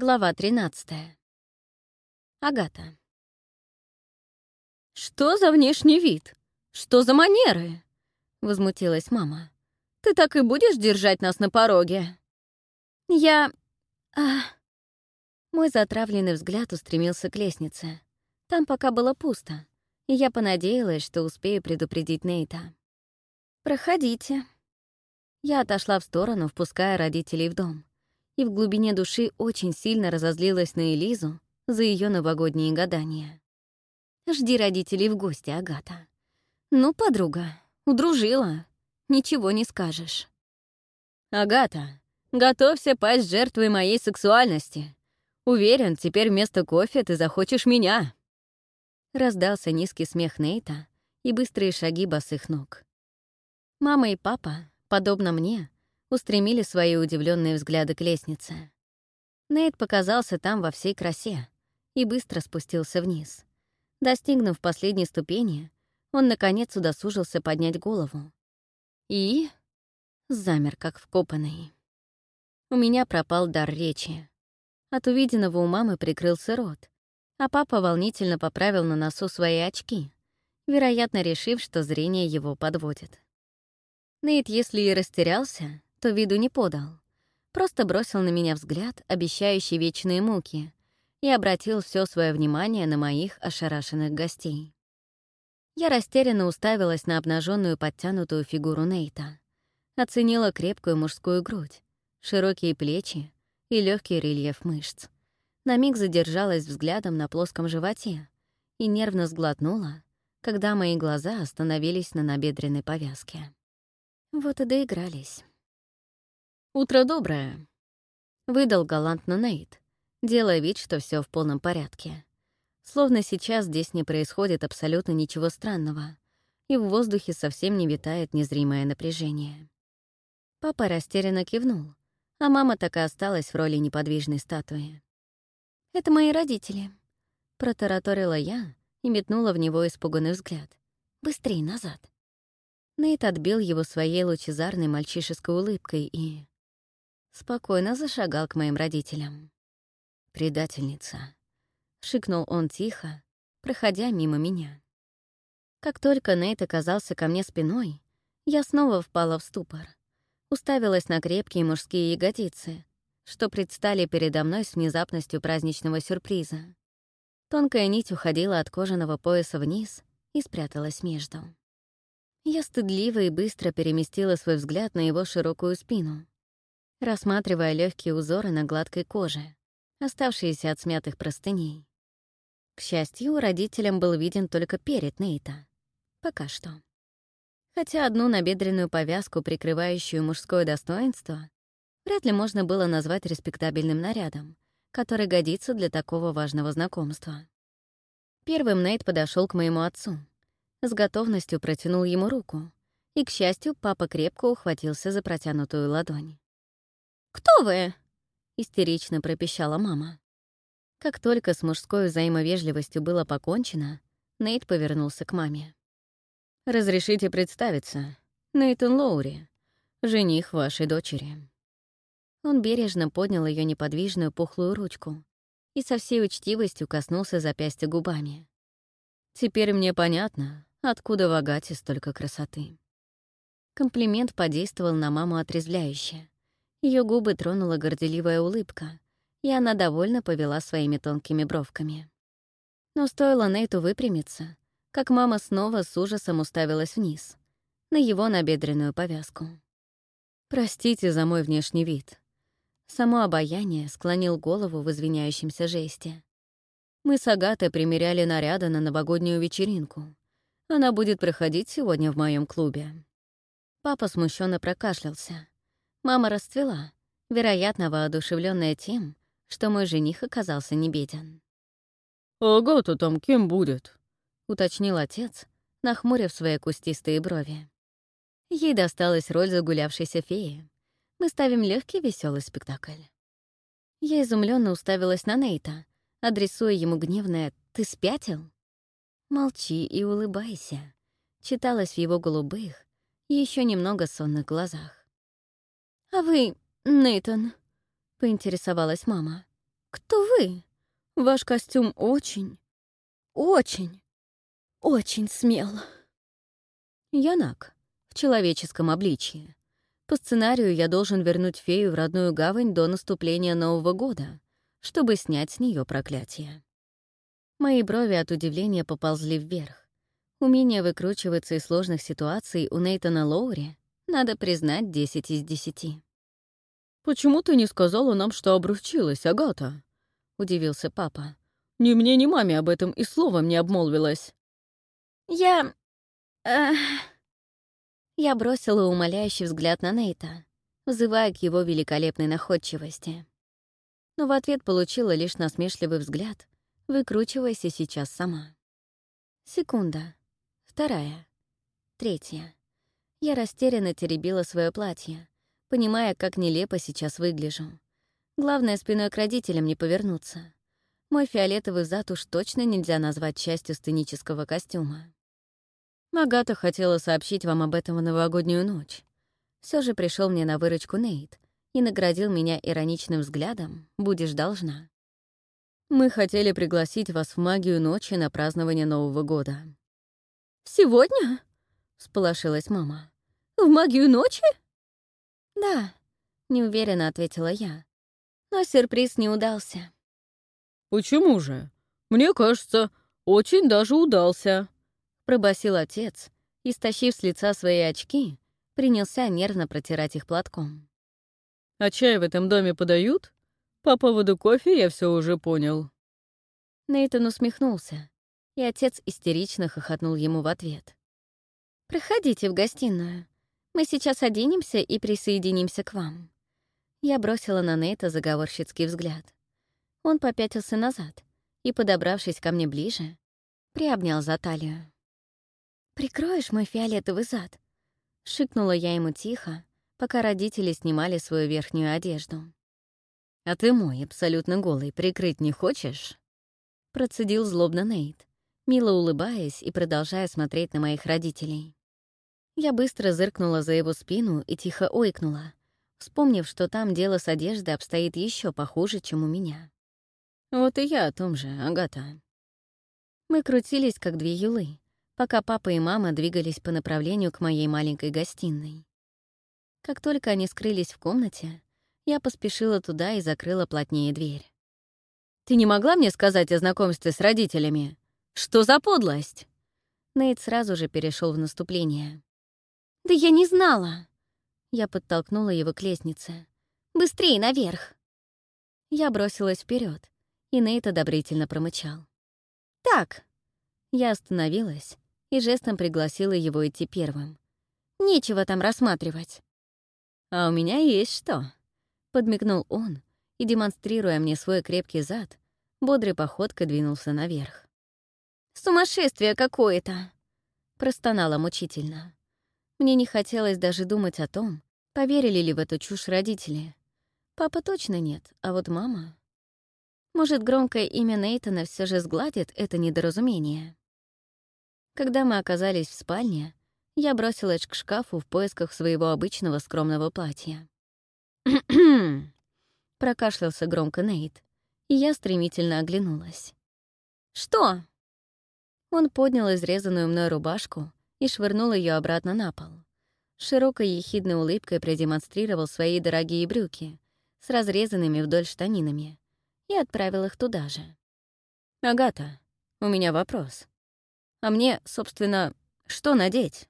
Глава 13. Агата. «Что за внешний вид? Что за манеры?» — возмутилась мама. «Ты так и будешь держать нас на пороге?» «Я... а...» Мой затравленный взгляд устремился к лестнице. Там пока было пусто, и я понадеялась, что успею предупредить Нейта. «Проходите». Я отошла в сторону, впуская родителей в дом и в глубине души очень сильно разозлилась на Элизу за ее новогодние гадания. «Жди родителей в гости, Агата. Ну, подруга, удружила, ничего не скажешь». «Агата, готовься пасть жертвой моей сексуальности. Уверен, теперь вместо кофе ты захочешь меня». Раздался низкий смех Нейта и быстрые шаги босых ног. Мама и папа, подобно мне, устремили свои удивленные взгляды к лестнице. Нейт показался там во всей красе и быстро спустился вниз. Достигнув последней ступени, он, наконец, удосужился поднять голову. И... замер, как вкопанный. У меня пропал дар речи. От увиденного у мамы прикрылся рот, а папа волнительно поправил на носу свои очки, вероятно, решив, что зрение его подводит. Нейт, если и растерялся, то виду не подал. Просто бросил на меня взгляд, обещающий вечные муки, и обратил все свое внимание на моих ошарашенных гостей. Я растерянно уставилась на обнаженную подтянутую фигуру Нейта. Оценила крепкую мужскую грудь, широкие плечи и легкий рельеф мышц. На миг задержалась взглядом на плоском животе и нервно сглотнула, когда мои глаза остановились на набедренной повязке. Вот и доигрались. «Утро доброе», — выдал галантно Нейт, делая вид, что все в полном порядке. Словно сейчас здесь не происходит абсолютно ничего странного, и в воздухе совсем не витает незримое напряжение. Папа растерянно кивнул, а мама так и осталась в роли неподвижной статуи. «Это мои родители», — протараторила я и метнула в него испуганный взгляд. «Быстрей назад». Нейт отбил его своей лучезарной мальчишеской улыбкой и спокойно зашагал к моим родителям. «Предательница», — шикнул он тихо, проходя мимо меня. Как только Нейт оказался ко мне спиной, я снова впала в ступор. Уставилась на крепкие мужские ягодицы, что предстали передо мной с внезапностью праздничного сюрприза. Тонкая нить уходила от кожаного пояса вниз и спряталась между. Я стыдливо и быстро переместила свой взгляд на его широкую спину, рассматривая легкие узоры на гладкой коже, оставшиеся от смятых простыней. К счастью, родителям был виден только перед Нейта. Пока что. Хотя одну набедренную повязку, прикрывающую мужское достоинство, вряд ли можно было назвать респектабельным нарядом, который годится для такого важного знакомства. Первым Нейт подошел к моему отцу. С готовностью протянул ему руку. И, к счастью, папа крепко ухватился за протянутую ладонь. Кто вы?» — истерично пропищала мама. Как только с мужской взаимовежливостью было покончено, Нейт повернулся к маме. «Разрешите представиться. Нейтан Лоури, жених вашей дочери». Он бережно поднял ее неподвижную пухлую ручку и со всей учтивостью коснулся запястья губами. «Теперь мне понятно, откуда в Агате столько красоты». Комплимент подействовал на маму отрезвляюще. Ее губы тронула горделивая улыбка, и она довольно повела своими тонкими бровками. Но стоило Нейту выпрямиться, как мама снова с ужасом уставилась вниз, на его набедренную повязку. «Простите за мой внешний вид». Само обаяние склонил голову в извиняющемся жесте. «Мы с Агатой примеряли наряды на новогоднюю вечеринку. Она будет проходить сегодня в моем клубе». Папа смущенно прокашлялся, Мама расцвела, вероятно, воодушевленная тем, что мой жених оказался небеден. «А год-то там кем будет?» — уточнил отец, нахмурив свои кустистые брови. Ей досталась роль загулявшейся феи. Мы ставим легкий веселый спектакль. Я изумленно уставилась на Нейта, адресуя ему гневное «Ты спятил?» «Молчи и улыбайся», читалось в его голубых и еще немного сонных глазах. «А вы, Нейтон?» — поинтересовалась мама. «Кто вы? Ваш костюм очень, очень, очень смел». Янак в человеческом обличье. По сценарию я должен вернуть фею в родную гавань до наступления Нового года, чтобы снять с нее проклятие. Мои брови от удивления поползли вверх. Умение выкручиваться из сложных ситуаций у Нейтана Лоури, надо признать, 10 из 10. «Почему ты не сказала нам, что обручилась, Агата?» — удивился папа. «Ни мне, ни маме об этом и словом не обмолвилась». «Я... Э... Я бросила умоляющий взгляд на Нейта, взывая к его великолепной находчивости. Но в ответ получила лишь насмешливый взгляд, выкручивайся сейчас сама. Секунда. Вторая. Третья. Я растерянно теребила свое платье, понимая, как нелепо сейчас выгляжу. Главное, спиной к родителям не повернуться. Мой фиолетовый зад уж точно нельзя назвать частью сценического костюма. Магата хотела сообщить вам об этом в новогоднюю ночь. Все же пришел мне на выручку Нейт и наградил меня ироничным взглядом «Будешь должна». Мы хотели пригласить вас в магию ночи на празднование Нового года. «Сегодня?» — сполошилась мама. «В магию ночи?» «Да», — неуверенно ответила я. Но сюрприз не удался. «Почему же? Мне кажется, очень даже удался», — пробасил отец и, стащив с лица свои очки, принялся нервно протирать их платком. «А чай в этом доме подают? По поводу кофе я все уже понял». Нейтан усмехнулся, и отец истерично хохотнул ему в ответ. «Проходите в гостиную. Мы сейчас оденемся и присоединимся к вам». Я бросила на Нейта заговорщицкий взгляд. Он попятился назад и, подобравшись ко мне ближе, приобнял за талию. «Прикроешь мой фиолетовый зад?» — шикнула я ему тихо, пока родители снимали свою верхнюю одежду. «А ты мой, абсолютно голый, прикрыть не хочешь?» Процедил злобно Нейт, мило улыбаясь и продолжая смотреть на моих родителей. Я быстро зыркнула за его спину и тихо ойкнула, вспомнив, что там дело с одеждой обстоит еще похуже, чем у меня. Вот и я о том же, Агата. Мы крутились, как две юлы, пока папа и мама двигались по направлению к моей маленькой гостиной. Как только они скрылись в комнате, я поспешила туда и закрыла плотнее дверь. «Ты не могла мне сказать о знакомстве с родителями? Что за подлость?» Нейт сразу же перешел в наступление. «Да я не знала!» Я подтолкнула его к лестнице. «Быстрее наверх!» Я бросилась вперед, и Нейт одобрительно промычал. «Так!» Я остановилась и жестом пригласила его идти первым. «Нечего там рассматривать!» «А у меня есть что!» Подмигнул он и, демонстрируя мне свой крепкий зад, бодрой походкой двинулся наверх. «Сумасшествие какое-то!» Простонала мучительно. Мне не хотелось даже думать о том, поверили ли в эту чушь родители. Папа точно нет, а вот мама... Может, громкое имя Нейтана все же сгладит это недоразумение. Когда мы оказались в спальне, я бросилась к шкафу в поисках своего обычного скромного платья. Прокашлялся громко Нейт, и я стремительно оглянулась. «Что?» Он поднял изрезанную мной рубашку и швырнул ее обратно на пол. Широкой ехидной улыбкой продемонстрировал свои дорогие брюки с разрезанными вдоль штанинами и отправил их туда же. «Агата, у меня вопрос. А мне, собственно, что надеть?»